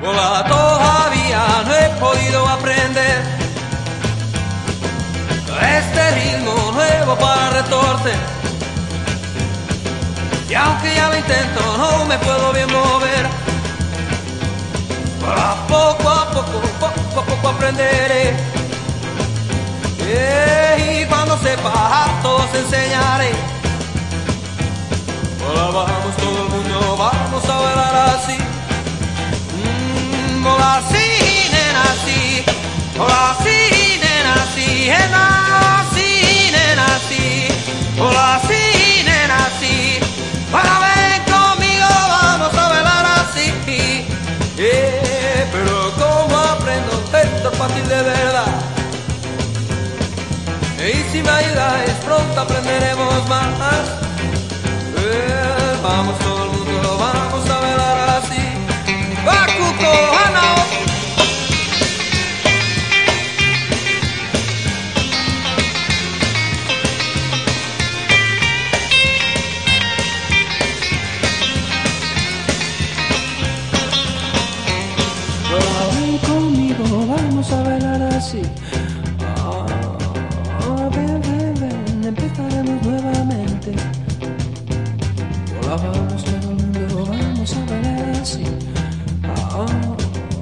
Hola, todavía no he podido aprender este ritmo nuevo para retorcer. Y aunque ya lo intento, no me puedo bien mover. A poco a poco, poco a poco aprenderé. Y cuando sepa, a todos enseñaré. Nena, sí. Hola, sí, nena, sí. Nena, sí, nena, sí. Hola, sí, nena, sí. Para ven conmigo, vamos a bailar así. Eh, pero ¿cómo aprendo esto es fácil de verdad? Y si me ayudáis, pronto aprenderemos vamos a bailar así. Ah, ven, ven, ven, empezaremos nuevamente. Hola, vamos vamos a bailar así. Ah,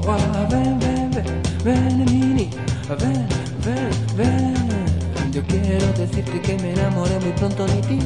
ah, ven, ven, ven, ven, mini, ven, ven, ven. Yo quiero decirte que me enamoré muy pronto de ti.